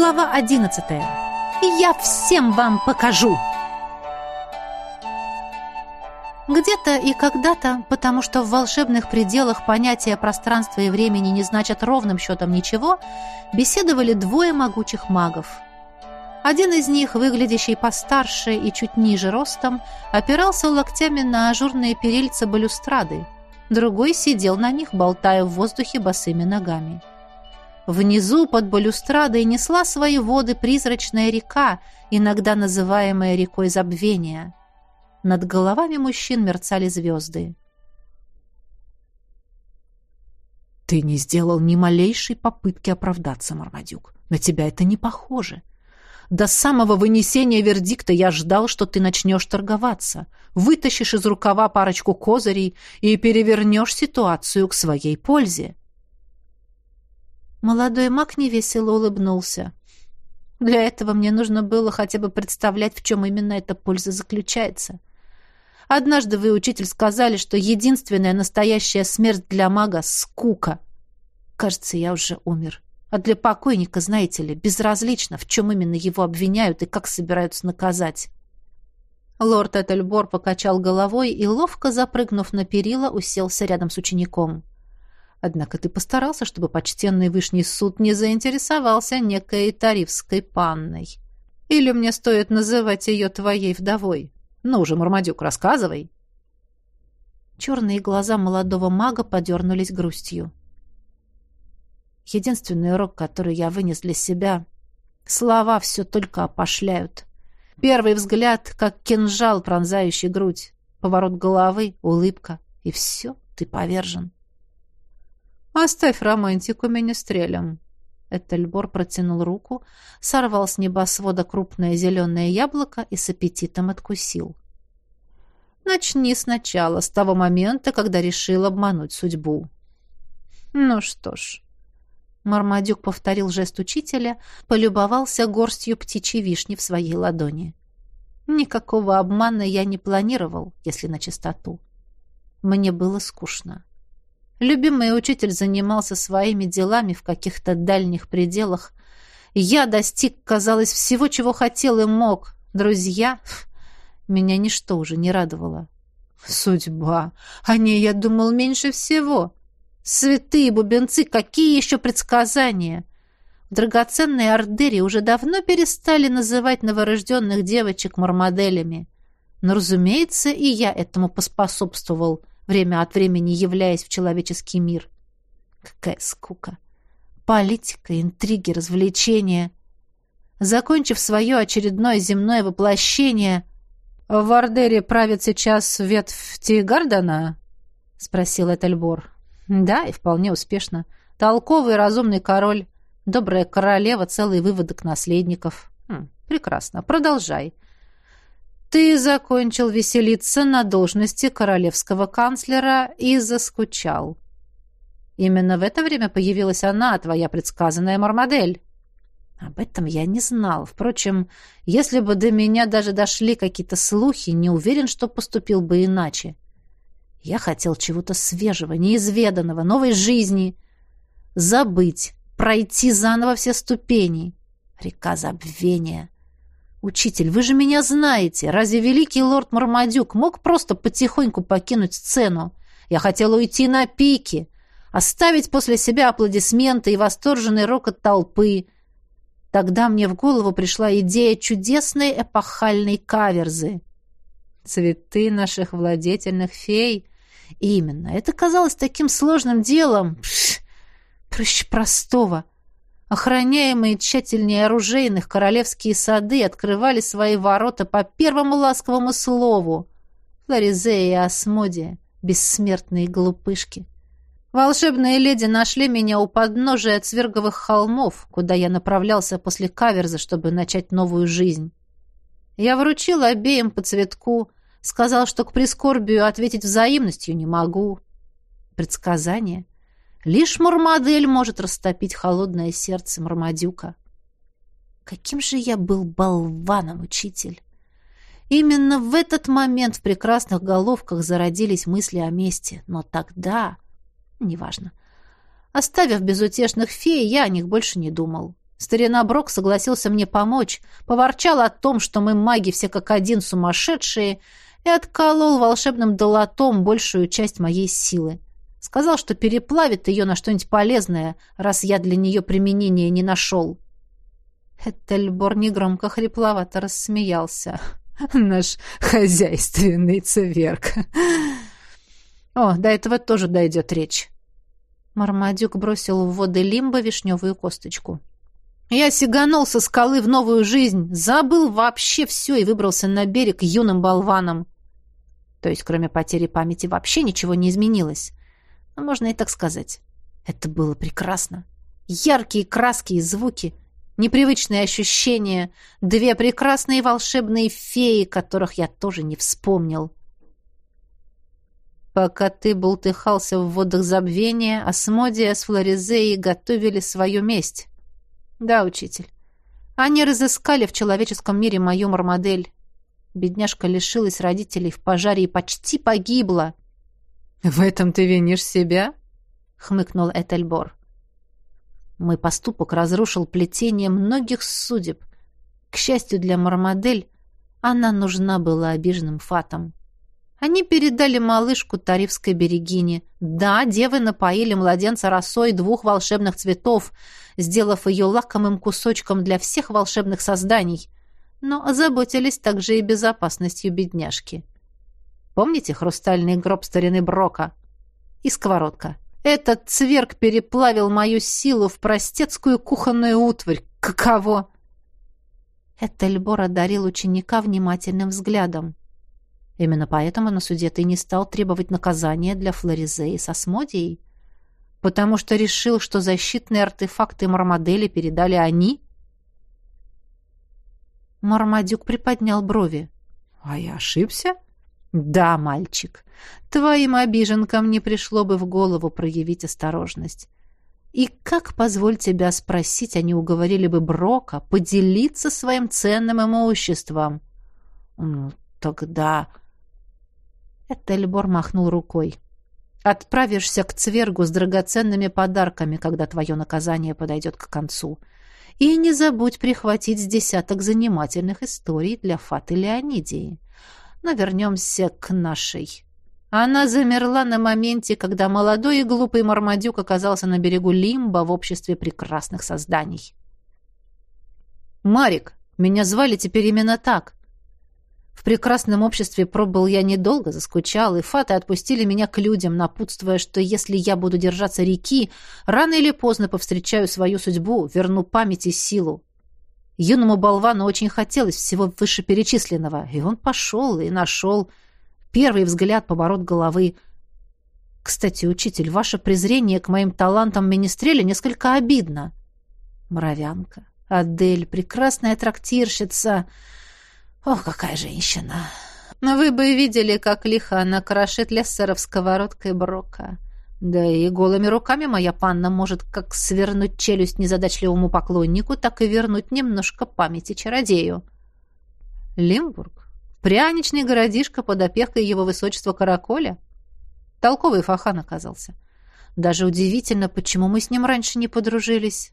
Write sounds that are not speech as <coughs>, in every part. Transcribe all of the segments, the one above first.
Глава одиннадцатая. Я всем вам покажу. Где-то и когда-то, потому что в волшебных пределах понятия пространства и времени не значат ровным счетом ничего, беседовали двое могучих магов. Один из них, выглядящий постарше и чуть ниже ростом, опирался локтями на ажурные перильца балюстрады. Другой сидел на них, болтая в воздухе босыми ногами. Внизу под балюстрадой несла свои воды призрачная река, иногда называемая рекой забвения – над головами мужчин мерцали звезды. «Ты не сделал ни малейшей попытки оправдаться, Мармадюк. На тебя это не похоже. До самого вынесения вердикта я ждал, что ты начнешь торговаться, вытащишь из рукава парочку козырей и перевернешь ситуацию к своей пользе». Молодой маг невесело улыбнулся. Для этого мне нужно было хотя бы представлять, в чем именно эта польза заключается. Однажды вы, учитель, сказали, что единственная настоящая смерть для мага — скука. Кажется, я уже умер. А для покойника, знаете ли, безразлично, в чем именно его обвиняют и как собираются наказать. Лорд Этельбор покачал головой и, ловко запрыгнув на перила, уселся рядом с учеником. Однако ты постарался, чтобы почтенный Вышний суд не заинтересовался некой тарифской панной. Или мне стоит называть ее твоей вдовой? Ну же, Мармадюк, рассказывай. Черные глаза молодого мага подернулись грустью. Единственный урок, который я вынес для себя — слова все только опошляют. Первый взгляд, как кинжал, пронзающий грудь. Поворот головы, улыбка. И все, ты повержен. «Оставь романтику министрелям», Этельбор протянул руку, сорвал с небосвода крупное зеленое яблоко и с аппетитом откусил. «Начни сначала, с того момента, когда решил обмануть судьбу». «Ну что ж...» Мармадюк повторил жест учителя, полюбовался горстью птичьей вишни в своей ладони. «Никакого обмана я не планировал, если на чистоту. Мне было скучно». Любимый учитель занимался своими делами в каких-то дальних пределах. Я достиг, казалось, всего, чего хотел и мог. Друзья... Меня ничто уже не радовало. Судьба. О ней я думал меньше всего. Святые бубенцы, какие еще предсказания? В драгоценной Ордере уже давно перестали называть новорожденных девочек мармоделями. Но, разумеется, и я этому поспособствовал время от времени являясь в человеческий мир. Какая скука! Политика, интриги, развлечения. Закончив свое очередное земное воплощение... «В Ардере правит сейчас ветвь Тигардена?» — спросил Этельбор. «Да, и вполне успешно. Толковый разумный король, добрая королева, целый выводок наследников. Хм, прекрасно, продолжай. Ты закончил веселиться на должности королевского канцлера и заскучал. Именно в это время появилась она, твоя предсказанная Мармадель. Об этом я не знал. Впрочем, если бы до меня даже дошли какие-то слухи, не уверен, что поступил бы иначе. Я хотел чего-то свежего, неизведанного, новой жизни. Забыть, пройти заново все ступени. Река забвения. «Учитель, вы же меня знаете. Разве великий лорд Мармадюк мог просто потихоньку покинуть сцену? Я хотел уйти на пике, оставить после себя аплодисменты и восторженный рокот толпы. Тогда мне в голову пришла идея чудесной эпохальной каверзы. Цветы наших владетельных фей. Именно. Это казалось таким сложным делом. Пш, проще простого. Охраняемые тщательнее оружейных королевские сады открывали свои ворота по первому ласковому слову. Флоризея и Асмодия, бессмертные глупышки. Волшебные леди нашли меня у подножия Цверговых холмов, куда я направлялся после каверза, чтобы начать новую жизнь. Я вручил обеим по цветку, сказал, что к прискорбию ответить взаимностью не могу. Предсказание. Лишь Мармадель может растопить холодное сердце Мармадюка. Каким же я был болваном, учитель! Именно в этот момент в прекрасных головках зародились мысли о мести. Но тогда... Неважно. Оставив безутешных фей, я о них больше не думал. Старина Брок согласился мне помочь, поворчал о том, что мы маги все как один сумасшедшие, и отколол волшебным долотом большую часть моей силы. Сказал, что переплавит ее на что-нибудь полезное, раз я для нее применения не нашел. Этельбор негромко хрипловато рассмеялся. <laughs> «Наш хозяйственный цверк!» «О, до этого тоже дойдет речь». Мармадюк бросил в воды лимба вишневую косточку. Я сиганул со скалы в новую жизнь, забыл вообще все и выбрался на берег юным болваном. То есть, кроме потери памяти, вообще ничего не изменилось. Но можно и так сказать. Это было прекрасно. Яркие краски и звуки, непривычные ощущения, две прекрасные волшебные феи, которых я тоже не вспомнил. Пока ты болтыхался в водах забвения, Асмодия с Флоризеей готовили свою месть. Да, учитель. Они разыскали в человеческом мире мою мармодель. Бедняжка лишилась родителей в пожаре и почти погибла. «В этом ты винишь себя?» — хмыкнул Этельбор. Мой поступок разрушил плетение многих судеб. К счастью для Мармадель, она нужна была обиженным фатом. Они передали малышку Тарифской берегине. Да, девы напоили младенца росой двух волшебных цветов, сделав ее лакомым кусочком для всех волшебных созданий, но озаботились также и безопасностью бедняжки. Помните хрустальный гроб старины Брока? И сковородка. Этот цверк переплавил мою силу в простецкую кухонную утварь. Каково? Этельбор одарил ученика внимательным взглядом. Именно поэтому на суде ты не стал требовать наказания для Флоризеи с Осмодией? Потому что решил, что защитные артефакты Мармадели передали они? Мармадюк приподнял брови. А я ошибся? Да, мальчик. Твоим обиженкам не пришло бы в голову проявить осторожность. И как, позволь тебя спросить, они уговорили бы Брока поделиться своим ценным имуществом? Ну, тогда... Этельбор махнул рукой. «Отправишься к Цвергу с драгоценными подарками, когда твое наказание подойдет к концу. И не забудь прихватить с десяток занимательных историй для Фаты Леонидии. Но вернемся к нашей». Она замерла на моменте, когда молодой и глупый Мармадюк оказался на берегу Лимба в обществе прекрасных созданий. «Марик, меня звали теперь именно так. В прекрасном обществе пробыл я недолго, заскучал, и фаты отпустили меня к людям, напутствуя, что если я буду держаться реки, рано или поздно повстречаю свою судьбу, верну память и силу. Юному болвану очень хотелось всего вышеперечисленного, и он пошел и нашел. Первый взгляд, поворот головы. Кстати, учитель, ваше презрение к моим талантам министреля несколько обидно. Моровянка, Адель, прекрасная трактирщица... Ох, какая женщина! Но вы бы видели, как лихо она крошит Лессеров сковородкой Брока. Да и голыми руками моя панна может как свернуть челюсть незадачливому поклоннику, так и вернуть немножко памяти чародею. Лимбург? Пряничный городишко под опекой его высочества Караколя? Толковый фахан оказался. Даже удивительно, почему мы с ним раньше не подружились.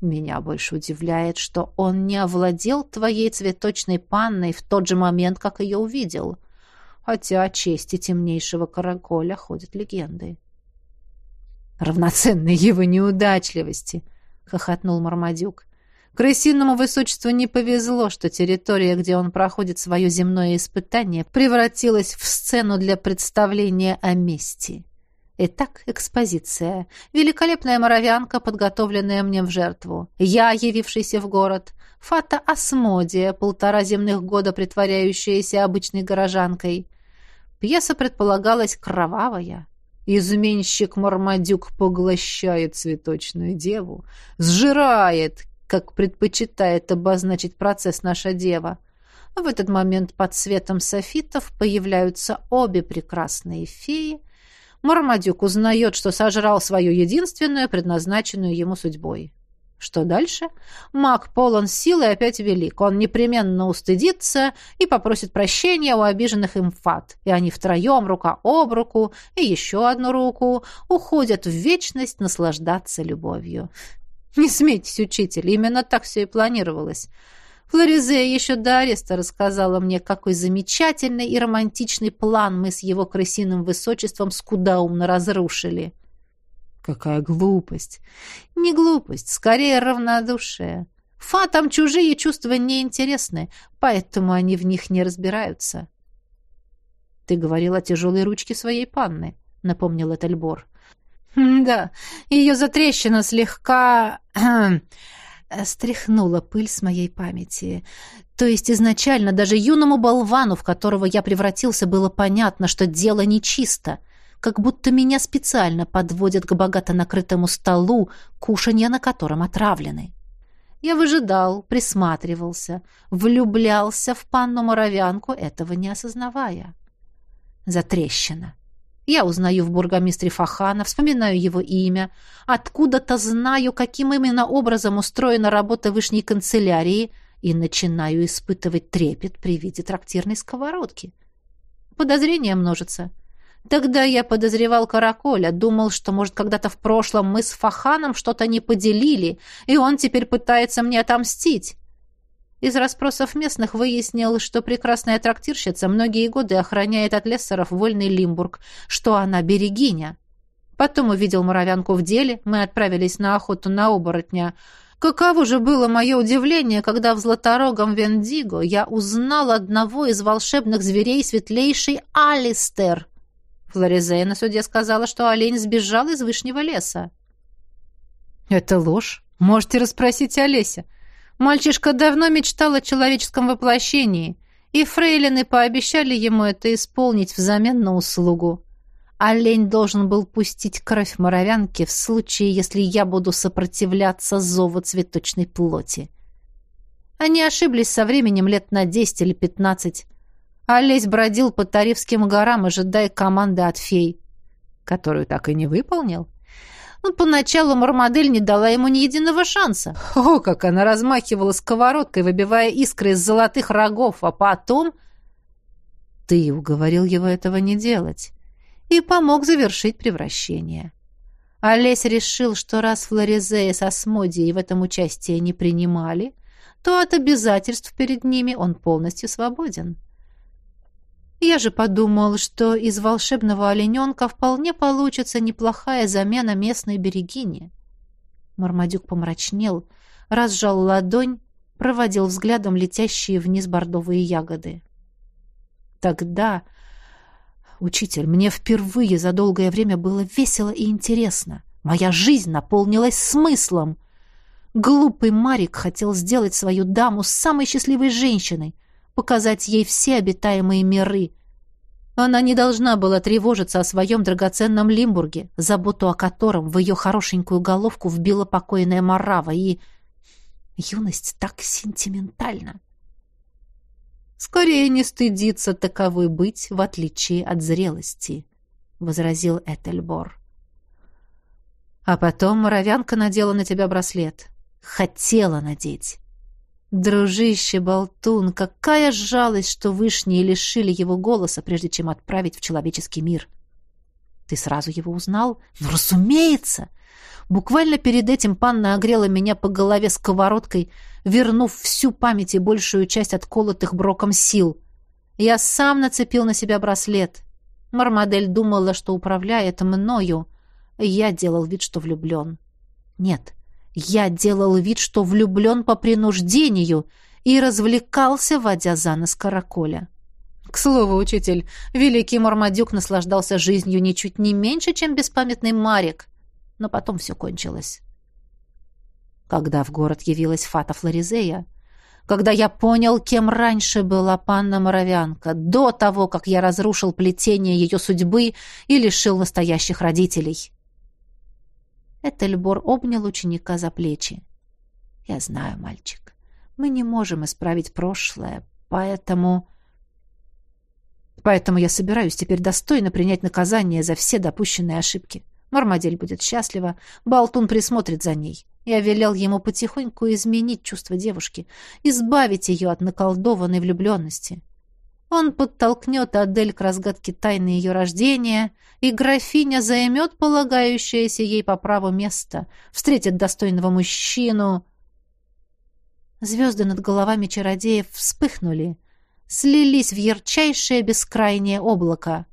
Меня больше удивляет, что он не овладел твоей цветочной панной в тот же момент, как ее увидел. Хотя о чести темнейшего караколя ходят легенды. «Равноценной его неудачливости!» — хохотнул Мармадюк. «Крысиному высочеству не повезло, что территория, где он проходит свое земное испытание, превратилась в сцену для представления о мести». Итак, экспозиция. Великолепная моровянка, подготовленная мне в жертву. Я, явившийся в город. Фата Асмодия, полтора земных года притворяющаяся обычной горожанкой. Пьеса предполагалась кровавая. Изменщик Мармадюк поглощает цветочную деву, сжирает, как предпочитает обозначить процесс наша дева. В этот момент под светом софитов появляются обе прекрасные феи — Мармадюк узнает, что сожрал свою единственную, предназначенную ему судьбой. Что дальше? Маг полон силы и опять велик. Он непременно устыдится и попросит прощения у обиженных им фат. И они втроем, рука об руку и еще одну руку, уходят в вечность наслаждаться любовью. Не смейтесь, учитель, именно так все и планировалось. Флоризея еще до ареста рассказала мне, какой замечательный и романтичный план мы с его крысиным высочеством скудоумно разрушили. Какая глупость! Не глупость, скорее равнодушие. Фатам чужие чувства неинтересны, поэтому они в них не разбираются. Ты говорил о тяжелой ручке своей панны, напомнил Этельбор. Да, ее затрещина слегка <clears throat> стряхнула пыль с моей памяти. То есть изначально даже юному болвану, в которого я превратился, было понятно, что дело нечисто, как будто меня специально подводят к богато накрытому столу, кушанья на котором отравлены. Я выжидал, присматривался, влюблялся в панну-моровянку, этого не осознавая. Затрещина. Я узнаю в бургомистре Фахана, вспоминаю его имя, откуда-то знаю, каким именно образом устроена работа вышней канцелярии и начинаю испытывать трепет при виде трактирной сковородки. Подозрения множатся. Тогда я подозревал Караколя, думал, что, может, когда-то в прошлом мы с Фаханом что-то не поделили, и он теперь пытается мне отомстить. Из расспросов местных выяснил, что прекрасная трактирщица многие годы охраняет от лессеров вольный Лимбург, что она берегиня. Потом увидел моровянку в деле, мы отправились на охоту на оборотня. Каково же было мое удивление, когда в златорогом Вендиго я узнал одного из волшебных зверей светлейший Алистер. Флоризея на суде сказала, что олень сбежал из вышнего леса. «Это ложь. Можете расспросить Олеся. Мальчишка давно мечтал о человеческом воплощении, и фрейлины пообещали ему это исполнить взамен на услугу. Олень должен был пустить кровь моровянки в случае, если я буду сопротивляться зову цветочной плоти. Они ошиблись со временем лет на десять или пятнадцать. Олесь бродил по Тарифским горам, ожидая команды от фей, которую так и не выполнил. Ну, поначалу Мармадель не дала ему ни единого шанса. О, как она размахивала сковородкой, выбивая искры из золотых рогов, а потом... Ты уговорил его этого не делать и помог завершить превращение. Олесь решил, что раз Флоризея с Асмодией в этом участие не принимали, то от обязательств перед ними он полностью свободен. Я же подумал, что из волшебного олененка вполне получится неплохая замена местной берегине. Мармадюк помрачнел, разжал ладонь, проводил взглядом летящие вниз бордовые ягоды. Тогда, учитель, мне впервые за долгое время было весело и интересно. Моя жизнь наполнилась смыслом. Глупый Марик хотел сделать свою даму самой счастливой женщиной, показать ей все обитаемые миры. Она не должна была тревожиться о своем драгоценном Лимбурге, заботу о котором в ее хорошенькую головку вбила покойная Марава, и... Юность так сентиментальна. «Скорее не стыдиться таковой быть, в отличие от зрелости», — возразил Этельбор. А потом моровянка надела на тебя браслет. Хотела надеть. Дружище, болтун, какая жалость, что вышние лишили его голоса, прежде чем отправить в человеческий мир. Ты сразу его узнал? Ну, разумеется! Буквально перед этим панна огрела меня по голове сковородкой, вернув всю память и большую часть отколотых броком сил. Я сам нацепил на себя браслет. Мармадель думала, что управляет мною. Я делал вид, что влюблен. Нет, я делал вид, что влюблен по принуждению и развлекался, водя за нос караколя. К слову, учитель, великий Мармадюк наслаждался жизнью ничуть не меньше, чем беспамятный Марик. Но потом все кончилось. Когда в город явилась Фата Флоризея, когда я понял, кем раньше была панна Моровянка, до того, как я разрушил плетение ее судьбы и лишил настоящих родителей. Этельбор обнял ученика за плечи. «Я знаю, мальчик, мы не можем исправить прошлое, поэтому...» «Поэтому я собираюсь теперь достойно принять наказание за все допущенные ошибки. Мармадель будет счастлива, Болтун присмотрит за ней. Я велел ему потихоньку изменить чувства девушки, избавить ее от наколдованной влюбленности. Он подтолкнет Адель к разгадке тайны ее рождения, и графиня займет полагающееся ей по праву место, встретит достойного мужчину. Звезды над головами чародеев вспыхнули, слились в ярчайшее бескрайнее облако.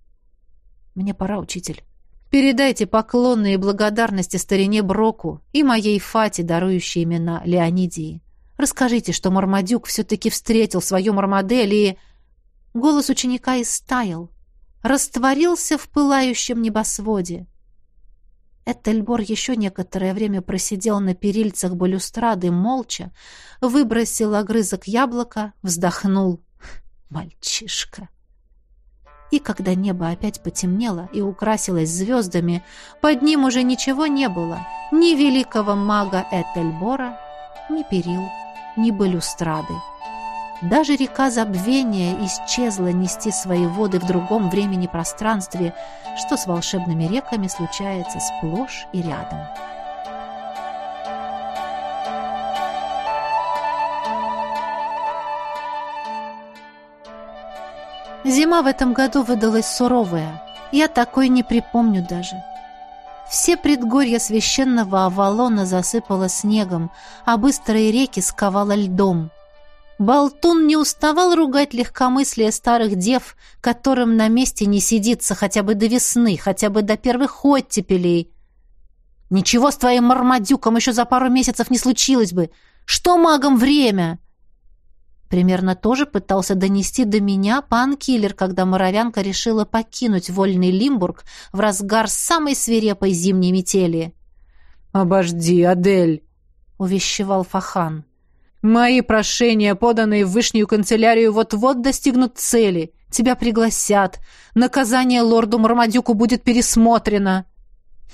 «Мне пора, учитель». Передайте поклонные благодарности старине Броку и моей Фате, дарующей имена Леонидии. Расскажите, что Мармадюк все-таки встретил свою Мармадель и... Голос ученика истаял, растворился в пылающем небосводе. Этельбор еще некоторое время просидел на перильцах балюстрады молча, выбросил огрызок яблока, вздохнул. «Мальчишка!» И когда небо опять потемнело и украсилось звездами, под ним уже ничего не было. Ни великого мага Этельбора, ни перил, ни балюстрады. Даже река забвения исчезла нести свои воды в другом времени-пространстве, что с волшебными реками случается сплошь и рядом. Зима в этом году выдалась суровая. Я такой не припомню даже. Все предгорья священного Авалона засыпало снегом, а быстрые реки сковало льдом. Болтун не уставал ругать легкомыслие старых дев, которым на месте не сидится хотя бы до весны, хотя бы до первых оттепелей. «Ничего с твоим мармадюком еще за пару месяцев не случилось бы! Что магам время?» Примерно тоже пытался донести до меня пан Киллер, когда моровянка решила покинуть вольный Лимбург в разгар самой свирепой зимней метели. «Обожди, Адель!» — увещевал Фахан. «Мои прошения, поданные в Вышнюю канцелярию, вот-вот достигнут цели. Тебя пригласят. Наказание лорду Мармадюку будет пересмотрено».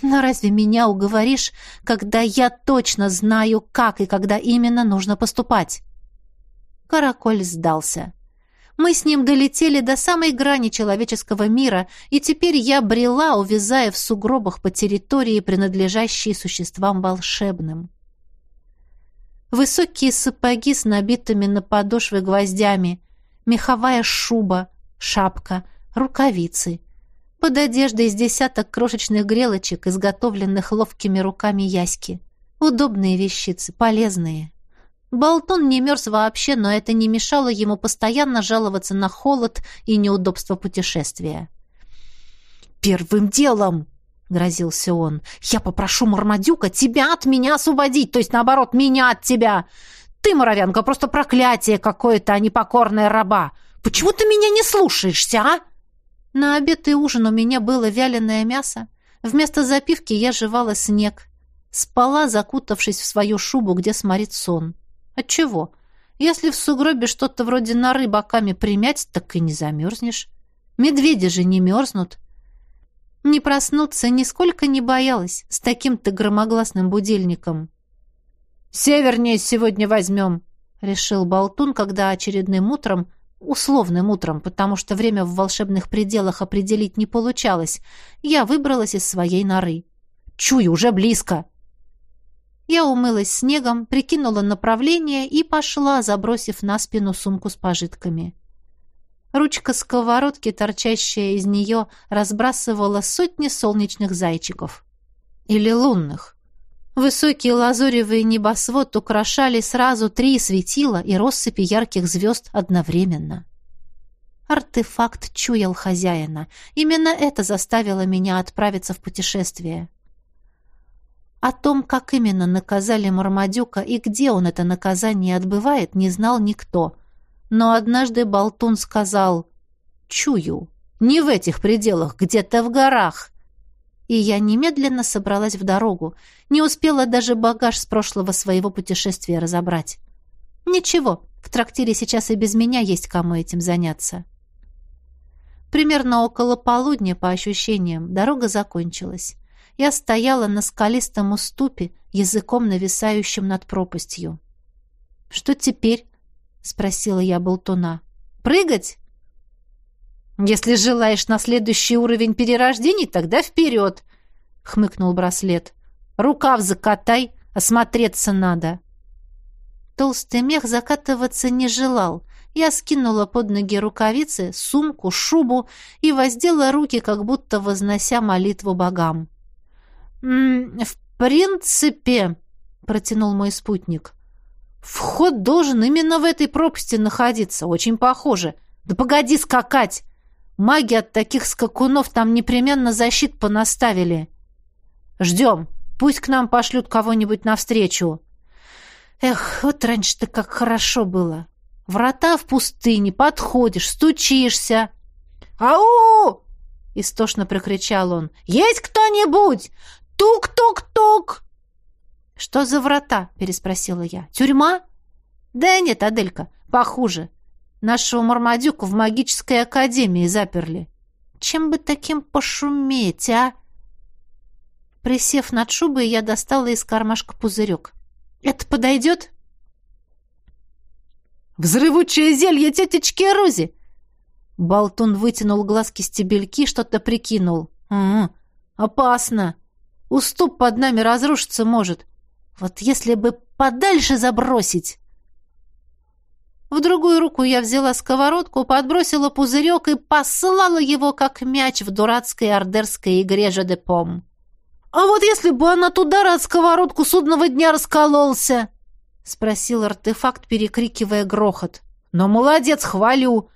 «Но разве меня уговоришь, когда я точно знаю, как и когда именно нужно поступать?» Караколь сдался. Мы с ним долетели до самой грани человеческого мира, и теперь я брела, увязая в сугробах по территории, принадлежащей существам волшебным. Высокие сапоги с набитыми на подошвы гвоздями, меховая шуба, шапка, рукавицы. Под одеждой из десяток крошечных грелочек, изготовленных ловкими руками яськи. Удобные вещицы, полезные. Болтон не мерз вообще, но это не мешало ему постоянно жаловаться на холод и неудобство путешествия. «Первым делом!» — грозился он. «Я попрошу Мармадюка тебя от меня освободить, то есть, наоборот, меня от тебя! Ты, Моровянка, просто проклятие какое-то, а не покорная раба! Почему ты меня не слушаешься, а?» На обед и ужин у меня было вяленое мясо. Вместо запивки я жевала снег. Спала, закутавшись в свою шубу, где сморит сон. Отчего? Если в сугробе что-то вроде норы боками примять, так и не замерзнешь. Медведи же не мерзнут. Не проснуться нисколько не боялась с таким-то громогласным будильником. «Севернее сегодня возьмем», — решил Болтун, когда очередным утром, условным утром, потому что время в волшебных пределах определить не получалось, я выбралась из своей норы. «Чую, уже близко!» Я умылась снегом, прикинула направление и пошла, забросив на спину сумку с пожитками. Ручка сковородки, торчащая из нее, разбрасывала сотни солнечных зайчиков. Или лунных. Высокий лазуревый небосвод украшали сразу три светила и россыпи ярких звезд одновременно. Артефакт чуял хозяина. Именно это заставило меня отправиться в путешествие. О том, как именно наказали Мармадюка и где он это наказание отбывает, не знал никто. Но однажды Болтун сказал «Чую, не в этих пределах, где-то в горах». И я немедленно собралась в дорогу, не успела даже багаж с прошлого своего путешествия разобрать. Ничего, в трактире сейчас и без меня есть кому этим заняться. Примерно около полудня, по ощущениям, дорога закончилась я стояла на скалистом уступе, языком нависающим над пропастью. «Что теперь?» — спросила я болтуна. «Прыгать?» «Если желаешь на следующий уровень перерождений, тогда вперед!» — хмыкнул браслет. «Рукав закатай, осмотреться надо!» Толстый мех закатываться не желал. Я скинула под ноги рукавицы, сумку, шубу и воздела руки, как будто вознося молитву богам. «М -м, «В принципе», — протянул мой спутник, — «вход должен именно в этой пропасти находиться, очень похоже. Да погоди скакать! Маги от таких скакунов там непременно защит понаставили. Ждем, пусть к нам пошлют кого-нибудь навстречу». Эх, вот раньше-то как хорошо было. Врата в пустыне, подходишь, стучишься. «Ау!» — истошно прокричал он. «Есть кто-нибудь? Тук-тук-тук!» «Что за врата?» — переспросила я. «Тюрьма?» «Да нет, Аделька, похуже. Нашего Мармадюку в магической академии заперли. Чем бы таким пошуметь, а?» Присев над шубой, я достала из кармашка пузырек. «Это подойдет?» «Взрывучее зелье тетечки Рузи!» Болтун вытянул глазки-стебельки, что-то прикинул. «Угу, опасно. Уступ под нами разрушиться может. Вот если бы подальше забросить!» В другую руку я взяла сковородку, подбросила пузырек и послала его, как мяч в дурацкой ордерской игре «Жадепом». «А вот если бы она от удара от сковородку судного дня раскололся!» — спросил артефакт, перекрикивая грохот. «Но молодец, хвалю!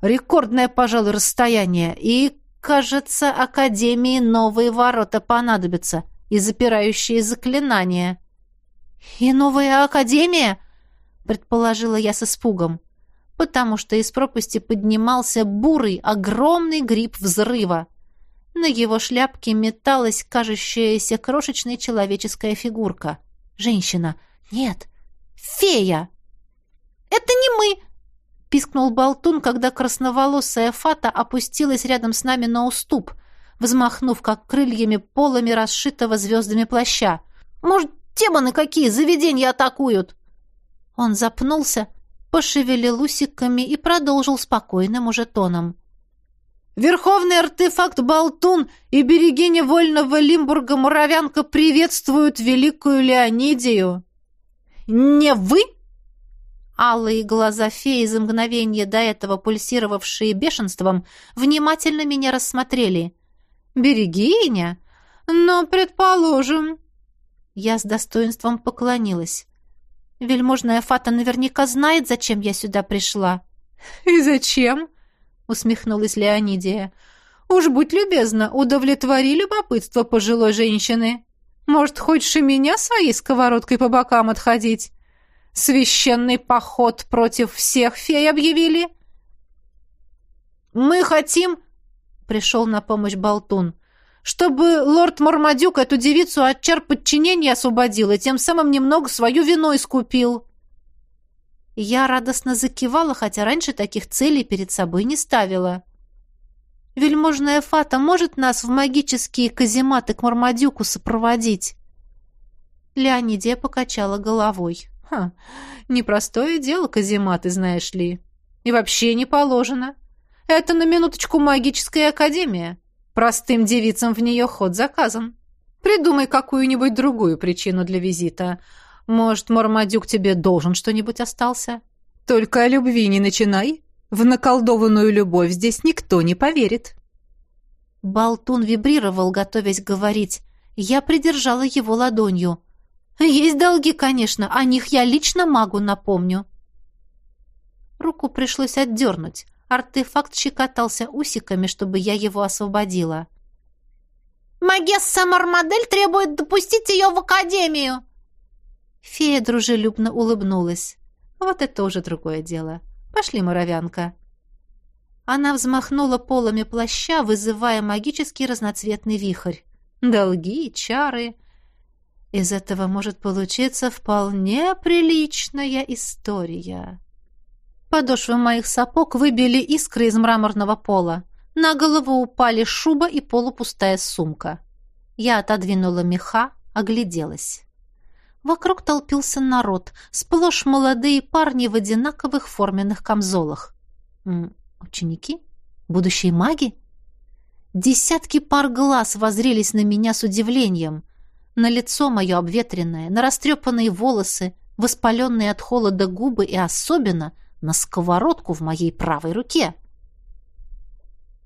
Рекордное, пожалуй, расстояние. И, кажется, Академии новые ворота понадобятся и запирающие заклинания». «И новая Академия?» — предположила я с испугом, потому что из пропасти поднимался бурый, огромный гриб взрыва. На его шляпке металась кажущаяся крошечной человеческая фигурка. Женщина. Нет, Фея!» «Это не мы!» — пискнул Болтун, когда красноволосая Фата опустилась рядом с нами на уступ, взмахнув как крыльями полами расшитого звездами плаща. «Может, демоны какие заведения атакуют?» Он запнулся, пошевелил усиками и продолжил спокойным уже тоном. «Верховный артефакт Болтун и берегиня вольного Лимбурга Муравянка приветствуют великую Леонидию!» «Не вы?» Алые глаза феи, за мгновение до этого пульсировавшие бешенством, внимательно меня рассмотрели. «Берегиня? Но, предположим...» Я с достоинством поклонилась. Вельможная Фата наверняка знает, зачем я сюда пришла. <laughs> «И зачем?» — усмехнулась Леонидия. «Уж будь любезна, удовлетвори любопытство пожилой женщины». Может, хочешь и меня своей сковородкой по бокам отходить? Священный поход против всех фей объявили? Мы хотим, пришел на помощь Болтун, чтобы лорд Мармадюк эту девицу от чар подчинения освободил и тем самым немного свою вину искупил. Я радостно закивала, хотя раньше таких целей перед собой не ставила. Вельможная Фата может нас в магические казематы к Мармадюку сопроводить?» Леонидия покачала головой. «Ха, непростое дело казематы, знаешь ли. И вообще не положено. Это на минуточку магическая академия. Простым девицам в нее ход заказан. Придумай какую-нибудь другую причину для визита. Может, Мармадюк тебе должен что-нибудь остался? Только о любви не начинай. В наколдованную любовь здесь никто не поверит. Болтун вибрировал, готовясь говорить. Я придержала его ладонью. Есть долги, конечно, о них я лично магу напомню. Руку пришлось отдернуть. Артефакт щекотался усиками, чтобы я его освободила. «Магесса Мармадель требует допустить ее в академию!» Фея дружелюбно улыбнулась. «Вот это уже другое дело. Пошли, муравянка». Она взмахнула полами плаща, вызывая магический разноцветный вихрь. Долги, чары. Из этого может получиться вполне приличная история. Подошвы моих сапог выбили искры из мраморного пола. На голову упали шуба и полупустая сумка. Я отодвинула меха, огляделась. Вокруг толпился народ, сплошь молодые парни в одинаковых форменных камзолах. Ученики? Будущие маги? Десятки пар глаз возрелись на меня с удивлением. На лицо мое обветренное, на растрепанные волосы, воспаленные от холода губы и особенно на сковородку в моей правой руке.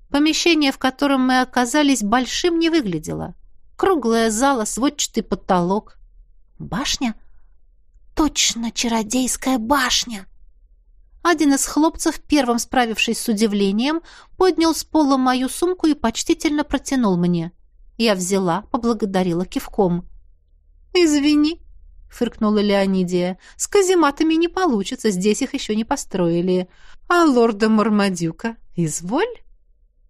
Помещение, в котором мы оказались, большим не выглядело. Круглая зала, сводчатый потолок. Башня? Точно чародейская башня! Один из хлопцев, первым справившись с удивлением, поднял с пола мою сумку и почтительно протянул мне. Я взяла, поблагодарила кивком. «Извини», — фыркнула Леонидия, — «с казематами не получится, здесь их еще не построили. А лорда Мармадюка, изволь?»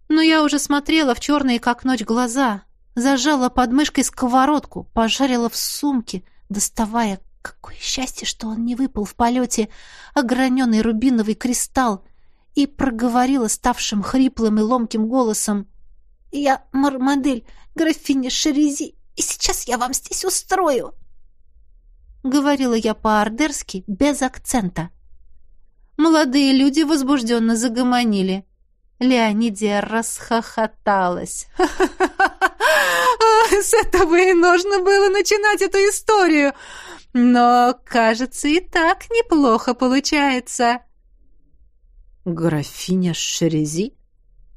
Но я уже смотрела в черные, как ночь, глаза, зажала под мышкой сковородку, пожарила в сумке, доставая Какое счастье, что он не выпал в полете, ограненный рубиновый кристалл, и проговорила ставшим хриплым и ломким голосом. «Я Мармадель, графиня Шерези, и сейчас я вам здесь устрою!» Говорила я по-ордерски, без акцента. Молодые люди возбужденно загомонили. Леонидия расхохоталась. <laughs> «С этого и нужно было начинать эту историю!» Но, кажется, и так неплохо получается. Графиня Шерези?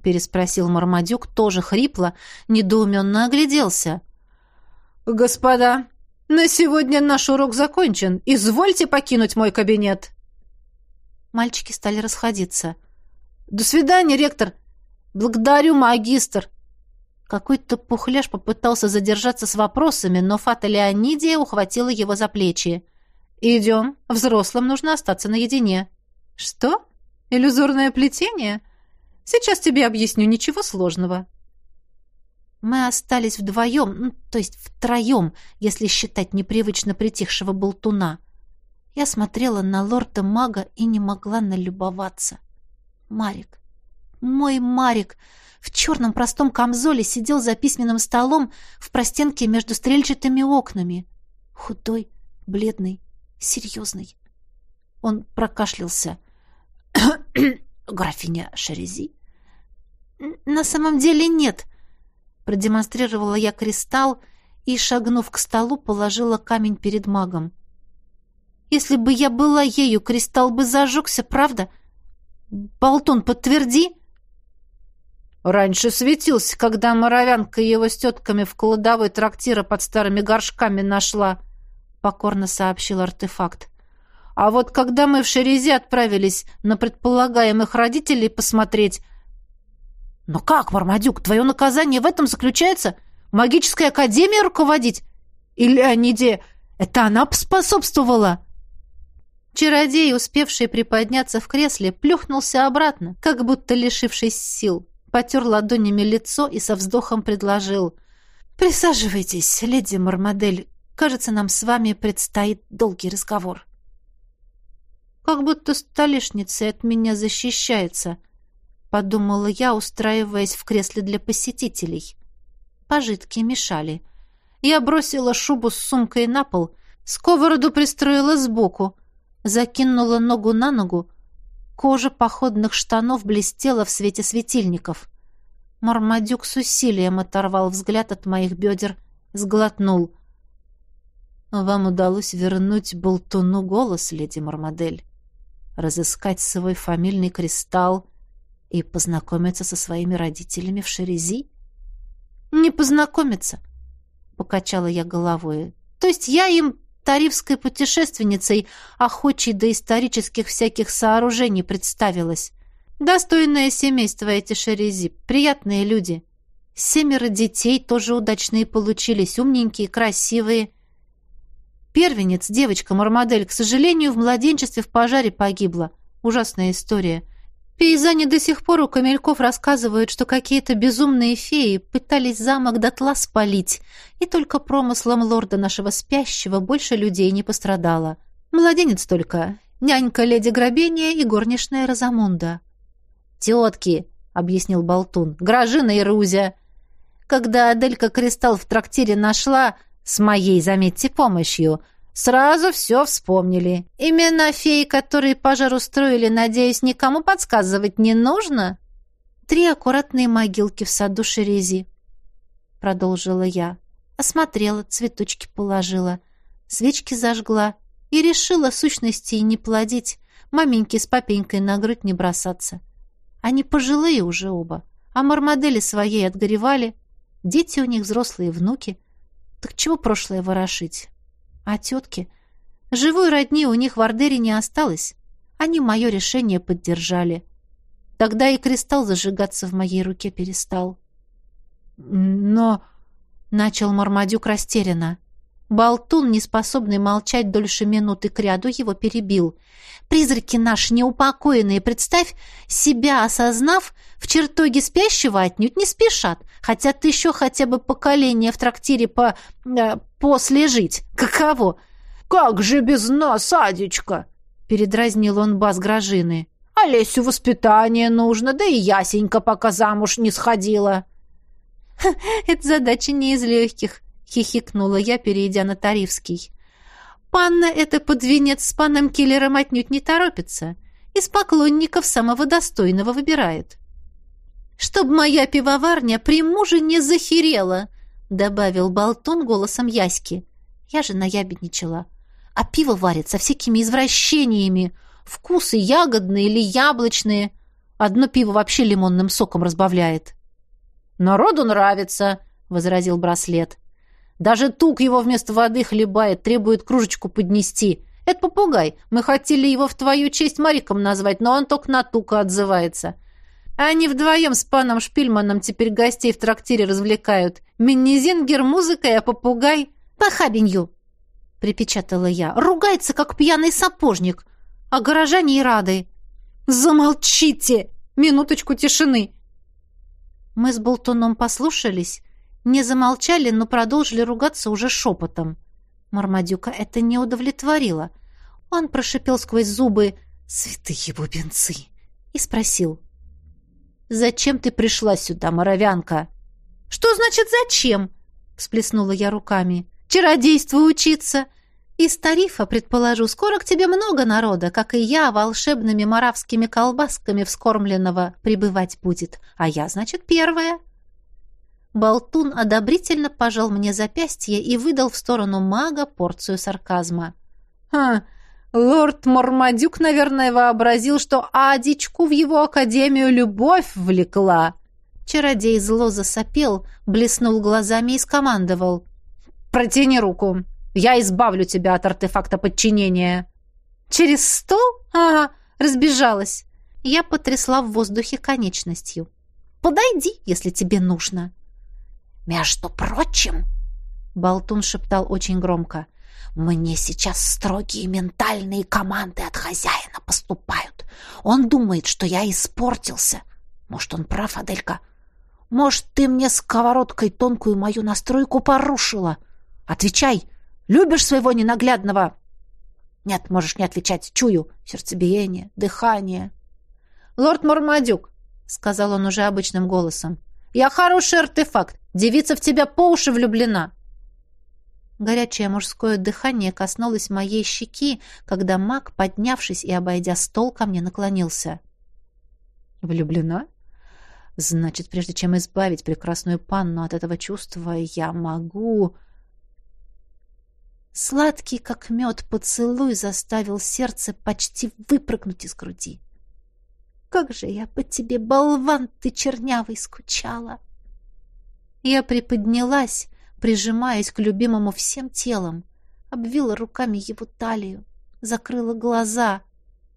переспросил Мармадюк, тоже хрипло, недоуменно огляделся. Господа, на сегодня наш урок закончен. Извольте покинуть мой кабинет. Мальчики стали расходиться. До свидания, ректор. Благодарю, магистр. Какой-то пухляш попытался задержаться с вопросами, но Фата Леонидия ухватила его за плечи. «Идем. Взрослым нужно остаться наедине». «Что? Иллюзорное плетение? Сейчас тебе объясню, ничего сложного». Мы остались вдвоем, ну, то есть втроем, если считать непривычно притихшего болтуна. Я смотрела на лорда-мага и не могла налюбоваться. Марик. Мой Марик в черном простом камзоле сидел за письменным столом в простенке между стрельчатыми окнами. Худой, бледный, серьезный. Он прокашлялся. <coughs> «Графиня Шерези?» «На самом деле нет», — продемонстрировала я кристалл и, шагнув к столу, положила камень перед магом. «Если бы я была ею, кристалл бы зажегся, правда? Болтун, подтверди!» Раньше светился, когда моровянка его с тетками в кладовой трактира под старыми горшками нашла, — покорно сообщил артефакт. А вот когда мы в Шерезе отправились на предполагаемых родителей посмотреть... Но как, Мармадюк, твое наказание в этом заключается? Магической академией руководить? Или, Аниде, это она поспособствовала? Чародей, успевший приподняться в кресле, плюхнулся обратно, как будто лишившись сил потер ладонями лицо и со вздохом предложил. «Присаживайтесь, леди Мармадель. Кажется, нам с вами предстоит долгий разговор». «Как будто столешница от меня защищается», — подумала я, устраиваясь в кресле для посетителей. Пожитки мешали. Я бросила шубу с сумкой на пол, сковороду пристроила сбоку, закинула ногу на ногу, Кожа походных штанов блестела в свете светильников. Мармадюк с усилием оторвал взгляд от моих бедер, сглотнул. «Вам удалось вернуть болтуну голос, леди Мармадель, разыскать свой фамильный кристалл и познакомиться со своими родителями в Шерези?» «Не познакомиться», — покачала я головой. «То есть я им тарифской путешественницей, охочей до исторических всяких сооружений представилась. Достойное семейство эти шерези, приятные люди. Семеро детей тоже удачные получились, умненькие, красивые. Первенец, девочка Мармадель, к сожалению, в младенчестве в пожаре погибла. Ужасная история. Пейзане до сих пор у камельков рассказывают, что какие-то безумные феи пытались замок дотла спалить, и только промыслом лорда нашего спящего больше людей не пострадало. Младенец только, нянька леди Грабения и горничная Розамунда. «Тетки», — объяснил Болтун, — «Гражина и Рузя». Когда Аделька кристалл в трактире нашла, с моей, заметьте, помощью, Сразу все вспомнили. Имена феи, которые пожар устроили, надеюсь, никому подсказывать не нужно? Три аккуратные могилки в саду Шерези. Продолжила я. Осмотрела, цветочки положила. Свечки зажгла. И решила сущности не плодить. Маменьки с папенькой на грудь не бросаться. Они пожилые уже оба, а мармадели своей отгоревали. Дети у них взрослые внуки. Так чего прошлое ворошить? А тетки? Живой родни у них в Ордере не осталось. Они мое решение поддержали. Тогда и кристалл зажигаться в моей руке перестал. Но... Начал Мармадюк растерянно. Болтун, не способный молчать дольше минуты кряду, его перебил. «Призраки наши неупокоенные, представь, себя осознав, в чертоге спящего отнюдь не спешат, хотят еще хотя бы поколение в трактире по... Э, после жить. Каково?» «Как же без нас, Адечка?» — передразнил он бас Грожины. «Олесю воспитание нужно, да и Ясенька пока замуж не сходила». «Это задача не из легких», хихикнула я, перейдя на Тарифский. Панна это под венец с паном Киллером отнюдь не торопится. Из поклонников самого достойного выбирает. «Чтоб моя пивоварня при муже не захерела», — добавил Болтон голосом Яськи. Я же наябедничала. «А пиво варят со всякими извращениями. Вкусы ягодные или яблочные. Одно пиво вообще лимонным соком разбавляет». «Народу нравится», — возразил браслет. Даже тук его вместо воды хлебает, требует кружечку поднести. Это попугай. Мы хотели его в твою честь Мариком назвать, но он только на тука отзывается. Они вдвоем с паном Шпильманом теперь гостей в трактире развлекают. Миннизингер музыкой, а попугай похабенью, припечатала я. Ругается, как пьяный сапожник. А горожане и рады. Замолчите! Минуточку тишины. Мы с Болтуном послушались, не замолчали, но продолжили ругаться уже шепотом. Мармадюка это не удовлетворило. Он прошипел сквозь зубы «Святые бубенцы!» и спросил. «Зачем ты пришла сюда, моровянка?» «Что значит «зачем»?» — всплеснула я руками. «Чародейству учиться!» Из тарифа, предположу, скоро к тебе много народа, как и я, волшебными моравскими колбасками вскормленного прибывать будет. А я, значит, первая. Болтун одобрительно пожал мне запястье и выдал в сторону мага порцию сарказма. «Ха, лорд Мормадюк, наверное, вообразил, что Адичку в его академию любовь влекла». Чародей зло засопел, блеснул глазами и скомандовал. «Протяни руку. Я избавлю тебя от артефакта подчинения». «Через стол? Ага, разбежалась». Я потрясла в воздухе конечностью. «Подойди, если тебе нужно». «Между прочим», — Болтун шептал очень громко, «мне сейчас строгие ментальные команды от хозяина поступают. Он думает, что я испортился. Может, он прав, Аделька? Может, ты мне сковородкой тонкую мою настройку порушила? Отвечай! Любишь своего ненаглядного?» «Нет, можешь не отвечать. Чую. Сердцебиение, дыхание». «Лорд Мармадюк», — сказал он уже обычным голосом, — «я хороший артефакт. Девица в тебя по уши влюблена!» Горячее мужское дыхание коснулось моей щеки, когда маг, поднявшись и обойдя стол, ко мне наклонился. «Влюблена? Значит, прежде чем избавить прекрасную панну от этого чувства, я могу...» Сладкий, как мед, поцелуй заставил сердце почти выпрыгнуть из груди. «Как же я по тебе, болван ты чернявый, скучала!» Я приподнялась, прижимаясь к любимому всем телом, обвила руками его талию, закрыла глаза,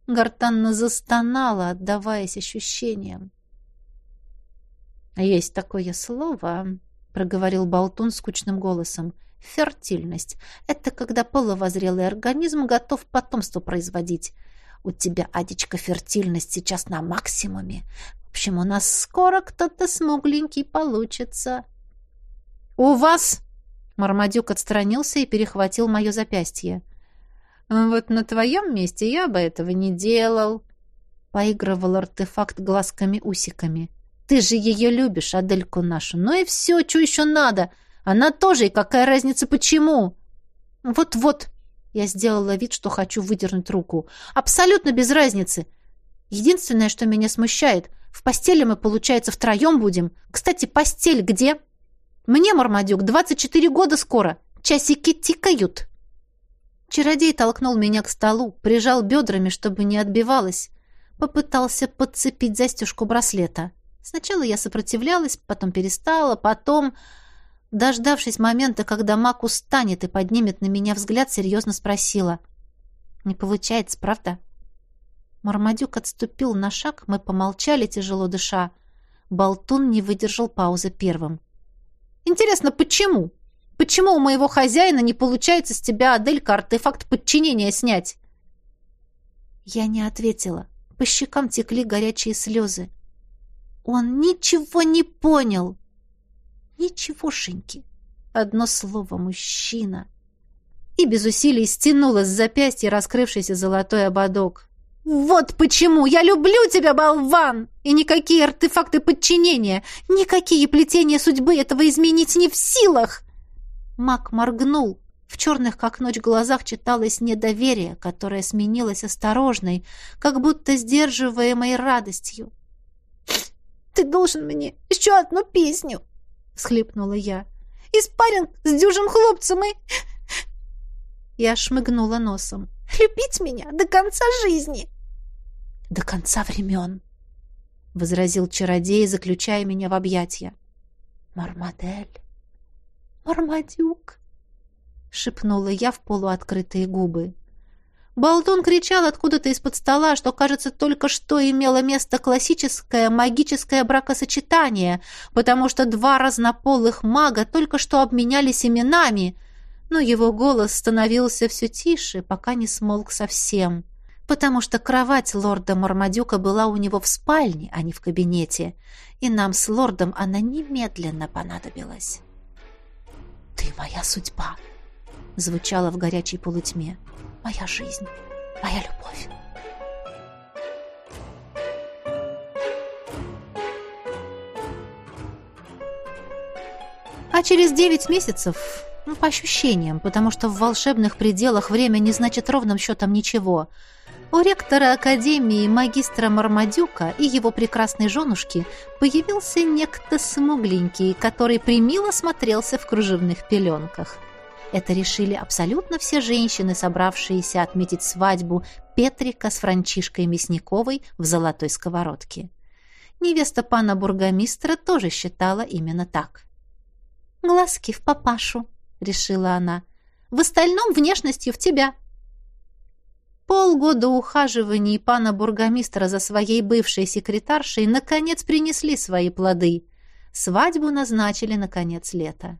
гортанно застонала, отдаваясь ощущениям. «Есть такое слово», — проговорил Болтун скучным голосом, — «фертильность. Это когда половозрелый организм готов потомство производить. У тебя, Адечка, фертильность сейчас на максимуме. В общем, у нас скоро кто-то смугленький получится». «У вас...» Мармадюк отстранился и перехватил мое запястье. «Вот на твоем месте я бы этого не делал», — поигрывал артефакт глазками-усиками. «Ты же ее любишь, Адельку нашу. Ну и все, что еще надо? Она тоже, и какая разница, почему?» «Вот-вот», — я сделала вид, что хочу выдернуть руку. «Абсолютно без разницы. Единственное, что меня смущает, в постели мы, получается, втроем будем. Кстати, постель где?» Мне, Мармадюк, двадцать четыре года скоро. Часики тикают». Чародей толкнул меня к столу, прижал бедрами, чтобы не отбивалась. Попытался подцепить застежку браслета. Сначала я сопротивлялась, потом перестала, потом... Дождавшись момента, когда маг устанет и поднимет на меня взгляд, серьезно спросила. «Не получается, правда?» Мармадюк отступил на шаг, мы помолчали, тяжело дыша. Болтун не выдержал паузы первым. «Интересно, почему? Почему у моего хозяина не получается с тебя, Аделька, артефакт подчинения снять?» Я не ответила. По щекам текли горячие слезы. Он ничего не понял. Ничегошеньки. Одно слово «мужчина». И без усилий стянула с запястья раскрывшийся золотой ободок. «Вот почему! Я люблю тебя, болван! И никакие артефакты подчинения, никакие плетения судьбы этого изменить не в силах!» Мак моргнул. В черных, как ночь, глазах читалось недоверие, которое сменилось осторожной, как будто сдерживаемой радостью. «Ты должен мне еще одну песню!» — всхлипнула я. «И спарринг с дюжим хлопцем и...» Я шмыгнула носом. «Любить меня до конца жизни!» «До конца времен!» — возразил чародей, заключая меня в объятья. «Мармадель! Мармадюк!» — шепнула я в полуоткрытые губы. Болтун кричал откуда-то из-под стола, что, кажется, только что имело место классическое магическое бракосочетание, потому что два разнополых мага только что обменялись именами, но его голос становился все тише, пока не смолк совсем, потому что кровать лорда Мармадюка была у него в спальне, а не в кабинете, и нам с лордом она немедленно понадобилась. «Ты моя судьба!» — звучало в горячей полутьме моя жизнь, моя любовь. А через девять месяцев, ну, по ощущениям, потому что в волшебных пределах время не значит ровным счетом ничего, у ректора Академии магистра Мармадюка и его прекрасной женушки появился некто смугленький, который примило смотрелся в кружевных пеленках. Это решили абсолютно все женщины, собравшиеся отметить свадьбу Петрика с Франчишкой Мясниковой в золотой сковородке. Невеста пана бургомистра тоже считала именно так. «Глазки в папашу», — решила она. «В остальном внешностью в тебя». Полгода ухаживаний пана бургомистра за своей бывшей секретаршей наконец принесли свои плоды. Свадьбу назначили на конец лета.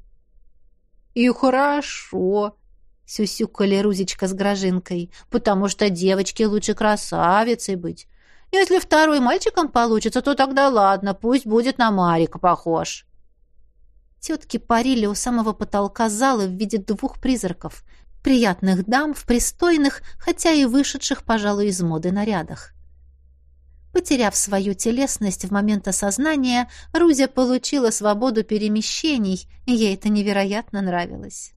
«И хорошо», — сюсюкали Рузечка с Грожинкой, «потому что девочке лучше красавицей быть. Если второй мальчиком получится, то тогда ладно, пусть будет на Марика похож». Тетки парили у самого потолка зала в виде двух призраков, приятных дам в пристойных, хотя и вышедших, пожалуй, из моды нарядах. Потеряв свою телесность в момент осознания, Рузя получила свободу перемещений, и ей это невероятно нравилось.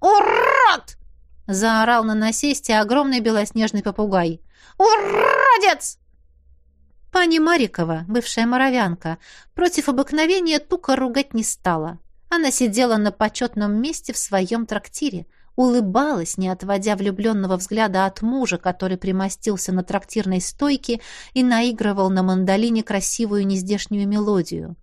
«Урод!» — заорал на насесте огромный белоснежный попугай. «Уродец!» Пани Марикова, бывшая моровянка, против обыкновения тука ругать не стала. Она сидела на почетном месте в своем трактире — улыбалась, не отводя влюбленного взгляда от мужа, который примостился на трактирной стойке и наигрывал на мандолине красивую нездешнюю мелодию.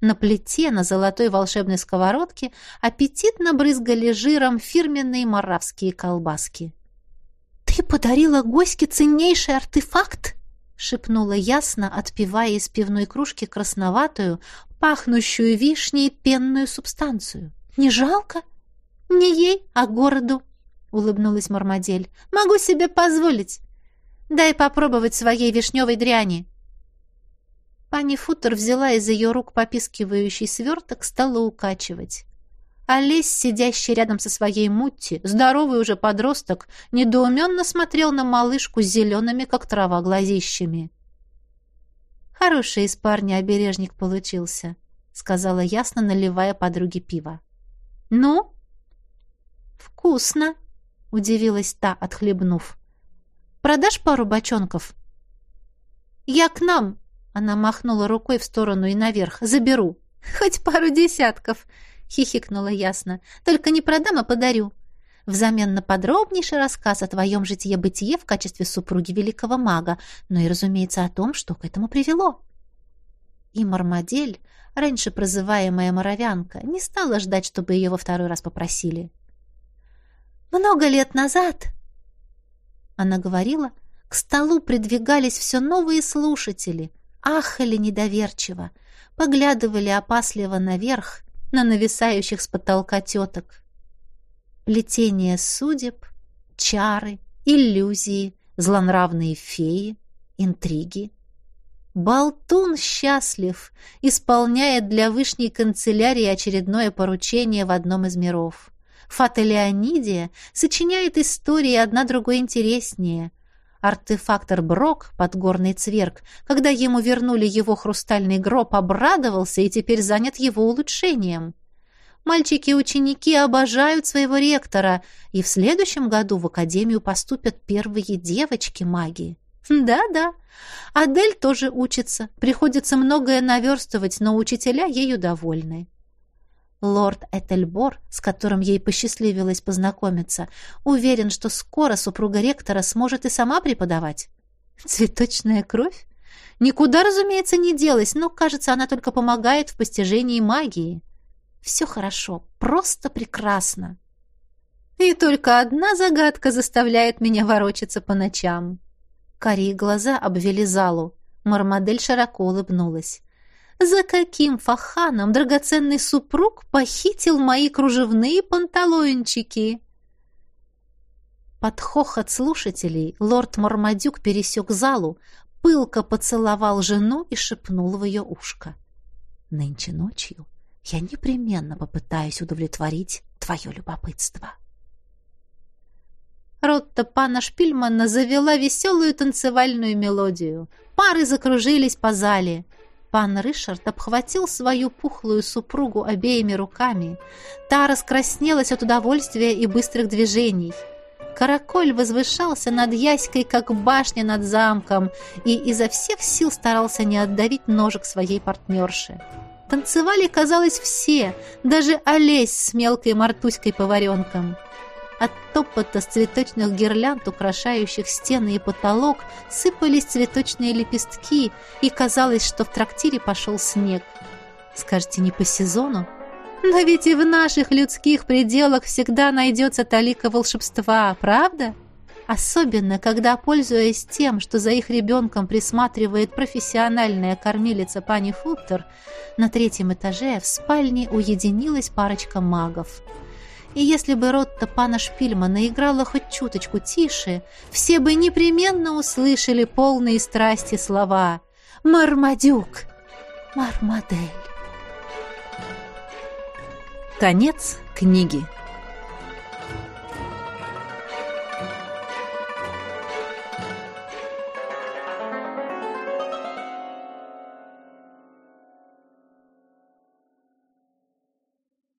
На плите на золотой волшебной сковородке аппетитно брызгали жиром фирменные маравские колбаски. «Ты подарила Гоське ценнейший артефакт?» — шепнула ясно, отпивая из пивной кружки красноватую, пахнущую вишней пенную субстанцию. «Не жалко?» «Не ей, а городу», — улыбнулась Мармадель. «Могу себе позволить. Дай попробовать своей вишневой дряни». Пани Футер взяла из ее рук попискивающий сверток, стала укачивать. Олесь, сидящий рядом со своей Мутти, здоровый уже подросток, недоуменно смотрел на малышку с зелеными, как трава, глазищами. «Хороший из парня обережник получился», — сказала ясно, наливая подруге пиво. «Ну?» «Вкусно!» — удивилась та, отхлебнув. «Продашь пару бочонков?» «Я к нам!» — она махнула рукой в сторону и наверх. «Заберу!» <laughs> «Хоть пару десятков!» — хихикнула ясно. «Только не продам, а подарю. взамен на подробнейший рассказ о твоем житье-бытие в качестве супруги великого мага, но и, разумеется, о том, что к этому привело. И Мармадель, раньше прозываемая Моровянка, не стала ждать, чтобы ее во второй раз попросили. «Много лет назад», — она говорила, — к столу придвигались все новые слушатели, ахали недоверчиво, поглядывали опасливо наверх на нависающих с потолка теток. Плетение судеб, чары, иллюзии, злонравные феи, интриги. Болтун счастлив, исполняет для вышней канцелярии очередное поручение в одном из миров. Фата Леонидия сочиняет истории одна другой интереснее. Артефактор Брок, подгорный цверк, когда ему вернули его хрустальный гроб, обрадовался и теперь занят его улучшением. Мальчики-ученики обожают своего ректора, и в следующем году в академию поступят первые девочки магии. Да-да, Адель тоже учится, приходится многое наверстывать, но учителя ею довольны. Лорд Этельбор, с которым ей посчастливилось познакомиться, уверен, что скоро супруга ректора сможет и сама преподавать. Цветочная кровь? Никуда, разумеется, не делась, но, кажется, она только помогает в постижении магии. Все хорошо, просто прекрасно. И только одна загадка заставляет меня ворочаться по ночам. Карие глаза обвели залу. Мармадель широко улыбнулась. За каким фаханом драгоценный супруг похитил мои кружевные панталончики? Под хохот слушателей лорд Мармадюк пересек залу, пылко поцеловал жену и шепнул в ее ушко. «Нынче ночью я непременно попытаюсь удовлетворить твое любопытство». Ротта пана Шпильмана завела веселую танцевальную мелодию. Пары закружились по зале. Пан Ришард обхватил свою пухлую супругу обеими руками. Та раскраснелась от удовольствия и быстрых движений. Караколь возвышался над Яськой, как башня над замком, и изо всех сил старался не отдавить ножек своей партнерши. Танцевали, казалось, все, даже Олесь с мелкой мартуськой-поваренком. От топота с цветочных гирлянд, украшающих стены и потолок, сыпались цветочные лепестки, и казалось, что в трактире пошел снег. Скажете, не по сезону? Но ведь и в наших людских пределах всегда найдется талика волшебства, правда? Особенно, когда, пользуясь тем, что за их ребенком присматривает профессиональная кормилица пани Футтер, на третьем этаже в спальне уединилась парочка магов – и если бы Ротта пана Шпильмана играла хоть чуточку тише, все бы непременно услышали полные страсти слова «Мармадюк! Мармадель!» Конец книги.